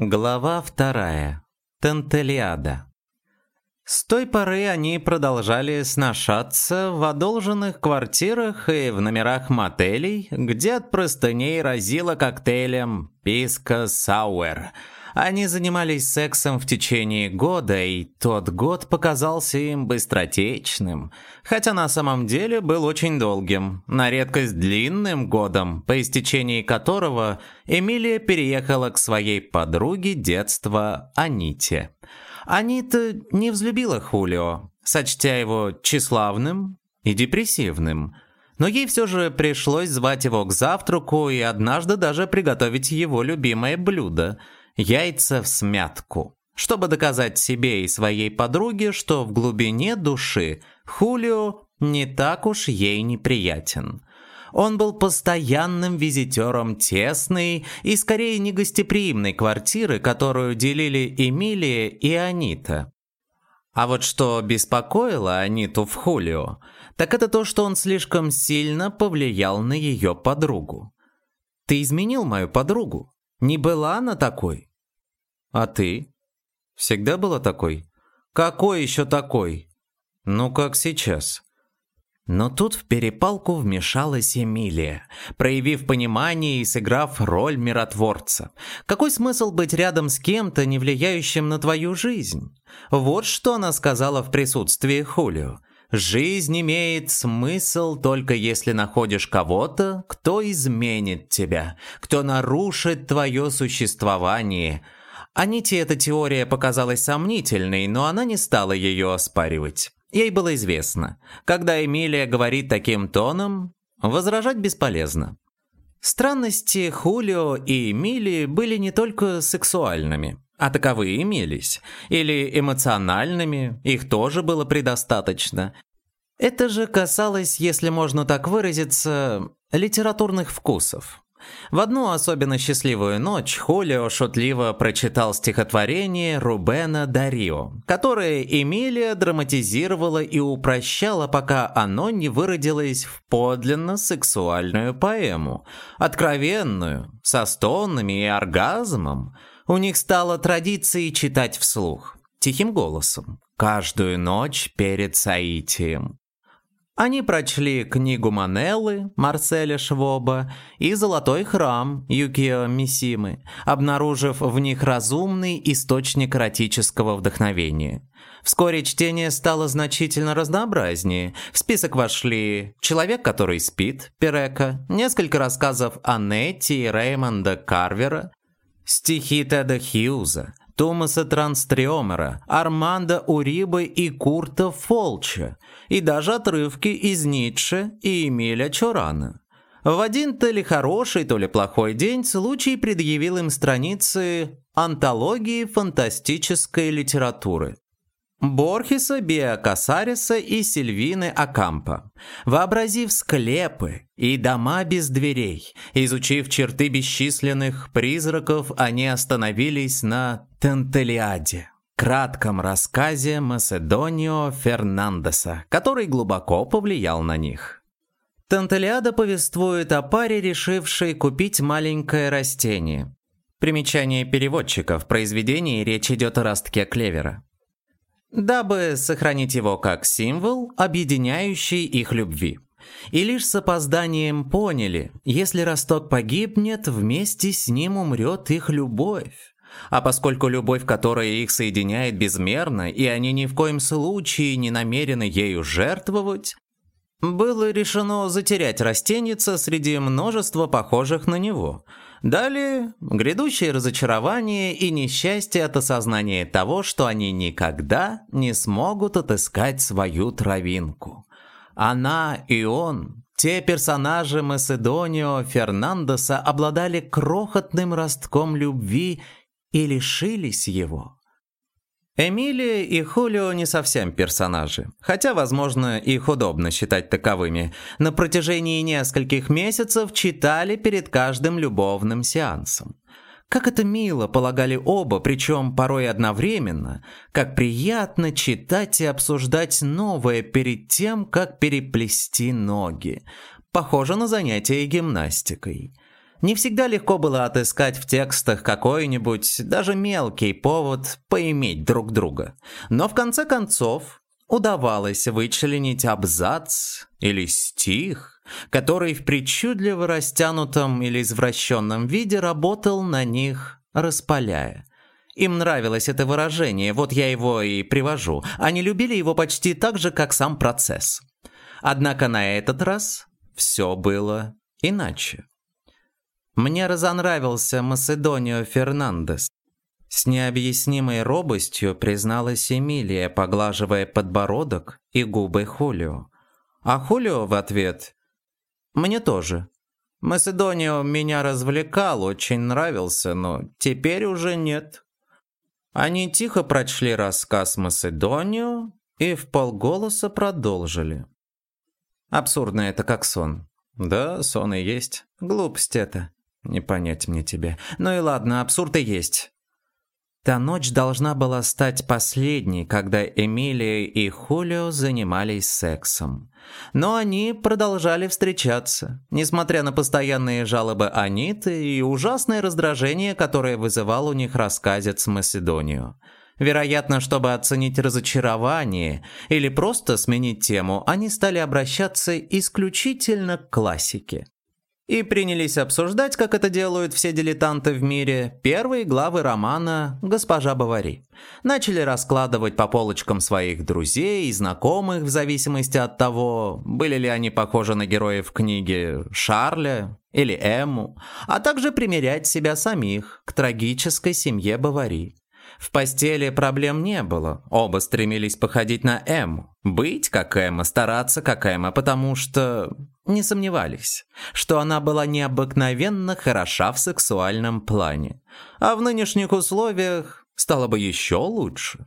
Глава вторая. Тантелиада. С той поры они продолжали сношаться в одолженных квартирах и в номерах мотелей, где от простыней разило коктейлем «Писка Сауэр», они занимались сексом в течение года, и тот год показался им быстротечным, хотя на самом деле был очень долгим, на редкость длинным годом, по истечении которого Эмилия переехала к своей подруге детства Аните. Анита не взлюбила Хулио, сочтя его тщеславным и депрессивным – но ей все же пришлось звать его к завтраку и однажды даже приготовить его любимое блюдо яйца в смятку, чтобы доказать себе и своей подруге, что в глубине души Хулио не так уж ей неприятен. Он был постоянным визитером тесной и скорее негостеприимной квартиры, которую делили Эмилия и Анита. А вот что беспокоило Аниту в Хулио, так это то, что он слишком сильно повлиял на ее подругу. «Ты изменил мою подругу. Не была она такой?» А ты? Всегда была такой? Какой еще такой? Ну, как сейчас. Но тут в перепалку вмешалась Эмилия, проявив понимание и сыграв роль миротворца. Какой смысл быть рядом с кем-то, не влияющим на твою жизнь? Вот что она сказала в присутствии Хулио. Жизнь имеет смысл только если находишь кого-то, кто изменит тебя, кто нарушит твое существование – Аните эта теория показалась сомнительной, но она не стала ее оспаривать. Ей было известно, когда Эмилия говорит таким тоном, возражать бесполезно. Странности Хулио и Эмилии были не только сексуальными, а таковые имелись, или эмоциональными, их тоже было предостаточно. Это же касалось, если можно так выразиться, литературных вкусов. В одну особенно счастливую ночь Хулио шутливо прочитал стихотворение Рубена Дарио, которое Эмилия драматизировала и упрощала, пока оно не выродилось в подлинно сексуальную поэму, откровенную, со стонами и оргазмом. У них стало традицией читать вслух, тихим голосом, каждую ночь перед Саитием. Они прочли книгу Манеллы Марселя Швоба и «Золотой храм» Юкио Мисимы, обнаружив в них разумный источник эротического вдохновения. Вскоре чтение стало значительно разнообразнее. В список вошли «Человек, который спит» Перека, несколько рассказов о Нетти и Реймонда Карвера, стихи Теда Хьюза, Томаса Транстриомера, Армандо Урибы и Курта Фолча, и даже отрывки из Ницше и Эмиля Чорана. В один то ли хороший, то ли плохой день случай предъявил им страницы антологии фантастической литературы. Борхеса, Биа Касариса и Сильвины Акампа. Вообразив склепы и дома без дверей, изучив черты бесчисленных призраков, они остановились на Тентелиаде, кратком рассказе Маседонио Фернандеса, который глубоко повлиял на них. Тентелиада повествует о паре, решившей купить маленькое растение. Примечание переводчика. В произведении речь идет о ростке клевера дабы сохранить его как символ, объединяющий их любви. И лишь с опозданием поняли, если росток погибнет, вместе с ним умрет их любовь. А поскольку любовь, которая их соединяет, безмерна, и они ни в коем случае не намерены ею жертвовать, было решено затерять растеница среди множества похожих на него – Далее грядущее разочарование и несчастье от осознания того, что они никогда не смогут отыскать свою травинку. Она и он, те персонажи Маседонио Фернандеса обладали крохотным ростком любви и лишились его. Эмилия и Хулио не совсем персонажи, хотя, возможно, их удобно считать таковыми. На протяжении нескольких месяцев читали перед каждым любовным сеансом. Как это мило, полагали оба, причем порой одновременно. Как приятно читать и обсуждать новое перед тем, как переплести ноги. Похоже на занятие гимнастикой. Не всегда легко было отыскать в текстах какой-нибудь, даже мелкий повод поиметь друг друга. Но в конце концов удавалось вычленить абзац или стих, который в причудливо растянутом или извращенном виде работал на них, распаляя. Им нравилось это выражение, вот я его и привожу. Они любили его почти так же, как сам процесс. Однако на этот раз все было иначе. Мне разонравился Маседонио Фернандес. С необъяснимой робостью призналась Эмилия, поглаживая подбородок и губы Хулио. А Хулио в ответ «Мне тоже. Маседонио меня развлекал, очень нравился, но теперь уже нет». Они тихо прочли рассказ Маседонио и в полголоса продолжили. Абсурдно это как сон. Да, сон и есть. Глупость это. Не понять мне тебе. Ну и ладно, абсурд и есть. Та ночь должна была стать последней, когда Эмилия и Хулио занимались сексом. Но они продолжали встречаться, несмотря на постоянные жалобы Аниты и ужасное раздражение, которое вызывал у них рассказец Маседонию. Вероятно, чтобы оценить разочарование или просто сменить тему, они стали обращаться исключительно к классике и принялись обсуждать, как это делают все дилетанты в мире, первые главы романа «Госпожа Бавари». Начали раскладывать по полочкам своих друзей и знакомых в зависимости от того, были ли они похожи на героев книги Шарля или Эмму, а также примерять себя самих к трагической семье Бавари. В постели проблем не было, оба стремились походить на Эмму, быть как Эмма, стараться как Эмма, потому что не сомневались, что она была необыкновенно хороша в сексуальном плане, а в нынешних условиях стало бы еще лучше.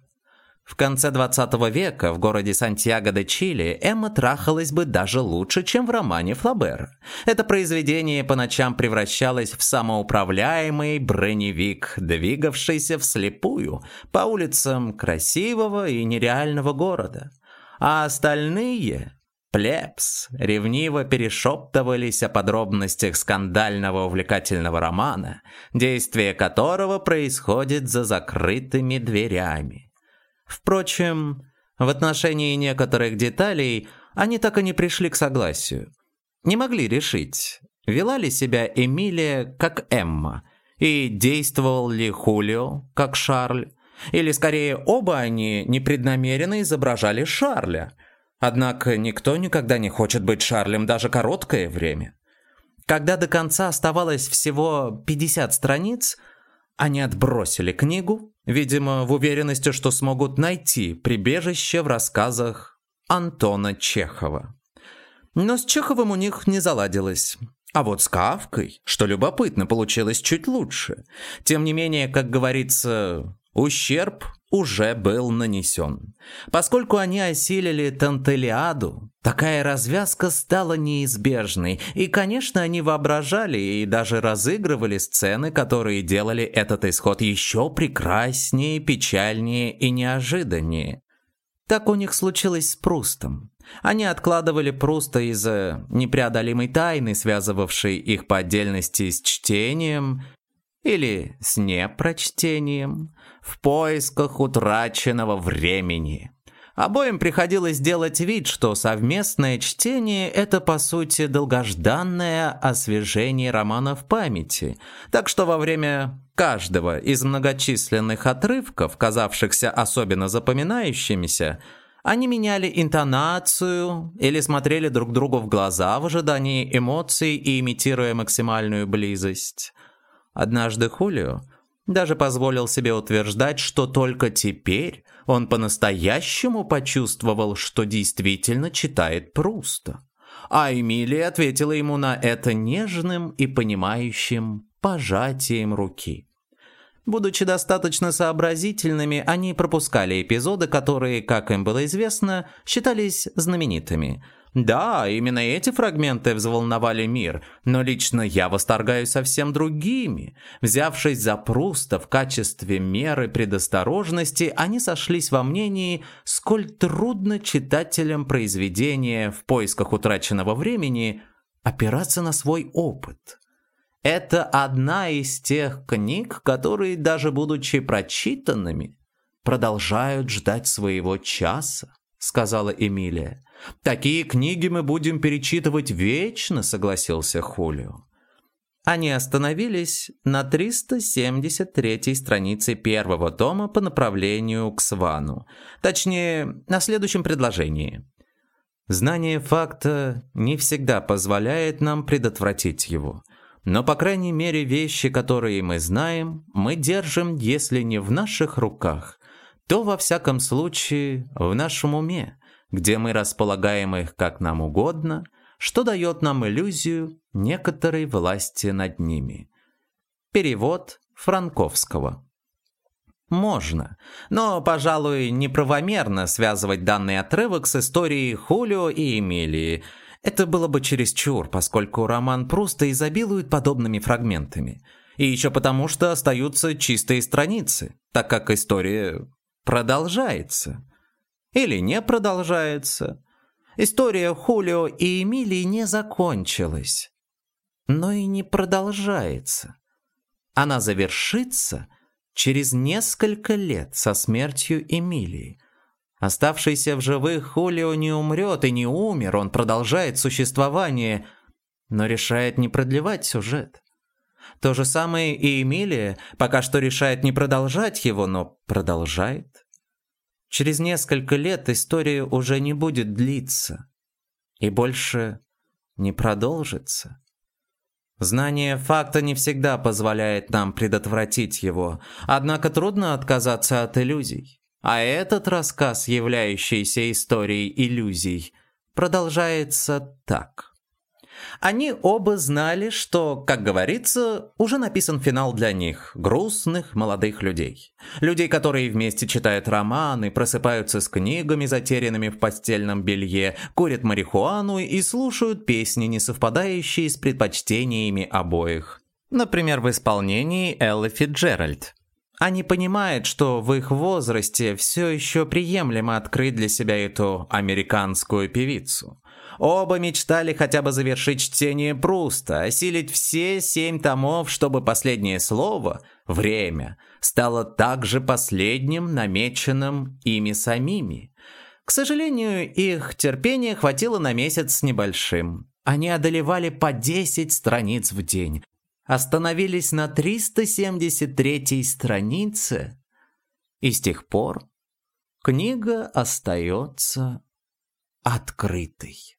В конце 20 века в городе Сантьяго де Чили Эмма трахалась бы даже лучше, чем в романе Флабера. Это произведение по ночам превращалось в самоуправляемый броневик, двигавшийся вслепую по улицам красивого и нереального города. А остальные Плебс ревниво перешептывались о подробностях скандального увлекательного романа, действие которого происходит за закрытыми дверями. Впрочем, в отношении некоторых деталей они так и не пришли к согласию. Не могли решить, вела ли себя Эмилия как Эмма, и действовал ли Хулио как Шарль, или скорее оба они непреднамеренно изображали Шарля – Однако никто никогда не хочет быть Шарлем даже короткое время. Когда до конца оставалось всего 50 страниц, они отбросили книгу, видимо, в уверенности, что смогут найти прибежище в рассказах Антона Чехова. Но с Чеховым у них не заладилось. А вот с Кавкой, что любопытно, получилось чуть лучше. Тем не менее, как говорится, ущерб уже был нанесен. Поскольку они осилили Тантелиаду, такая развязка стала неизбежной, и, конечно, они воображали и даже разыгрывали сцены, которые делали этот исход еще прекраснее, печальнее и неожиданнее. Так у них случилось с Прустом. Они откладывали Пруста из-за непреодолимой тайны, связывавшей их по отдельности с чтением или с непрочтением, в поисках утраченного времени. Обоим приходилось делать вид, что совместное чтение – это, по сути, долгожданное освежение романа в памяти. Так что во время каждого из многочисленных отрывков, казавшихся особенно запоминающимися, они меняли интонацию или смотрели друг другу в глаза в ожидании эмоций и имитируя максимальную близость. Однажды Хулио даже позволил себе утверждать, что только теперь он по-настоящему почувствовал, что действительно читает Пруста. А Эмилия ответила ему на это нежным и понимающим пожатием руки. Будучи достаточно сообразительными, они пропускали эпизоды, которые, как им было известно, считались знаменитыми – да, именно эти фрагменты взволновали мир, но лично я восторгаюсь совсем другими. Взявшись за Пруста в качестве меры предосторожности, они сошлись во мнении, сколь трудно читателям произведения в поисках утраченного времени опираться на свой опыт. Это одна из тех книг, которые, даже будучи прочитанными, продолжают ждать своего часа, сказала Эмилия. Такие книги мы будем перечитывать вечно, согласился Хулио. Они остановились на 373 странице первого тома по направлению к Свану. Точнее, на следующем предложении. Знание факта не всегда позволяет нам предотвратить его. Но, по крайней мере, вещи, которые мы знаем, мы держим, если не в наших руках, то, во всяком случае, в нашем уме, где мы располагаем их как нам угодно – что дает нам иллюзию некоторой власти над ними. Перевод Франковского. Можно, но, пожалуй, неправомерно связывать данный отрывок с историей Хулио и Эмилии. Это было бы чересчур, поскольку роман просто изобилует подобными фрагментами. И еще потому, что остаются чистые страницы, так как история продолжается. Или не продолжается. История Хулио и Эмилии не закончилась, но и не продолжается. Она завершится через несколько лет со смертью Эмилии. Оставшийся в живых Хулио не умрет и не умер, он продолжает существование, но решает не продлевать сюжет. То же самое и Эмилия пока что решает не продолжать его, но продолжает. Через несколько лет история уже не будет длиться и больше не продолжится. Знание факта не всегда позволяет нам предотвратить его, однако трудно отказаться от иллюзий. А этот рассказ, являющийся историей иллюзий, продолжается так. Они оба знали, что, как говорится, уже написан финал для них, грустных молодых людей. Людей, которые вместе читают романы, просыпаются с книгами, затерянными в постельном белье, курят марихуану и слушают песни, не совпадающие с предпочтениями обоих. Например, в исполнении Эллы Фитджеральд. Они понимают, что в их возрасте все еще приемлемо открыть для себя эту американскую певицу. Оба мечтали хотя бы завершить чтение Пруста, осилить все семь томов, чтобы последнее слово «время» стало также последним, намеченным ими самими. К сожалению, их терпения хватило на месяц с небольшим. Они одолевали по 10 страниц в день, остановились на 373 странице, и с тех пор книга остается открытой.